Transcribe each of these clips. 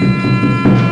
thank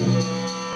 Música